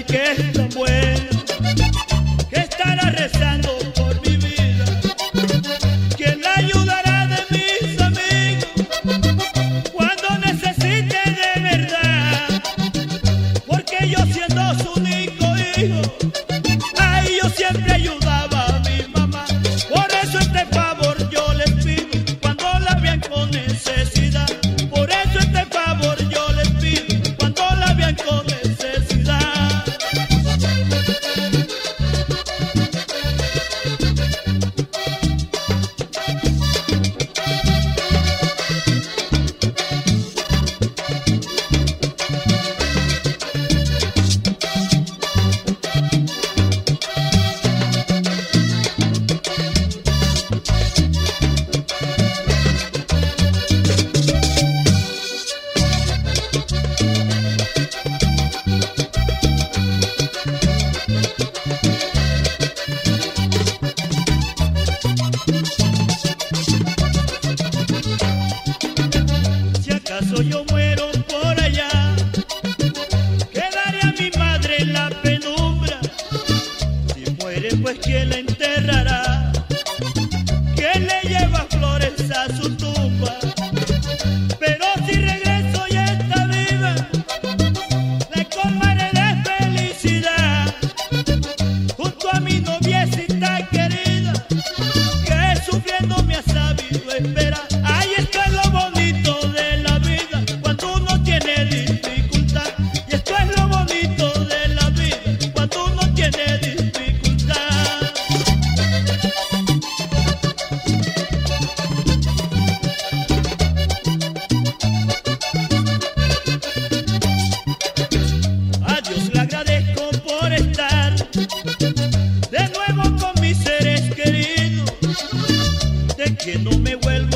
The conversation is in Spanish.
que es tan buena, que estará rezando por mi vida, quien la ayudará de mis amigos cuando necesite de verdad, porque yo siendo su único hijo. yo muero por allá, quedaré a mi madre en la penumbra. Si muere, pues quién la enterrará, quién le lleva flores a su que no me vuelva